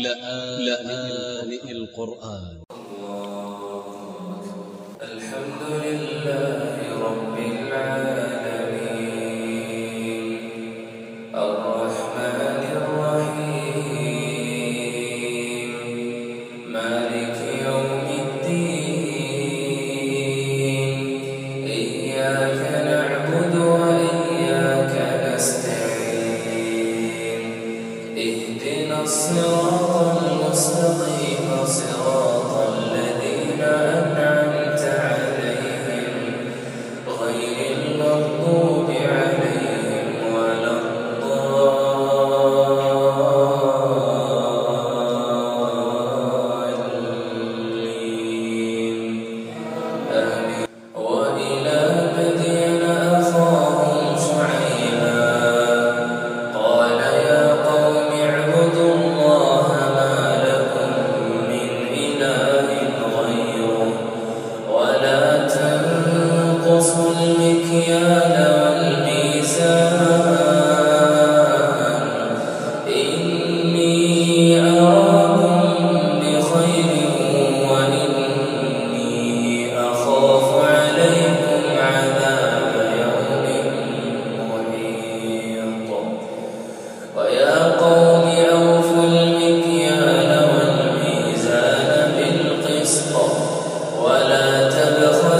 لآن القرآن. الحمد لله.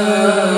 Oh.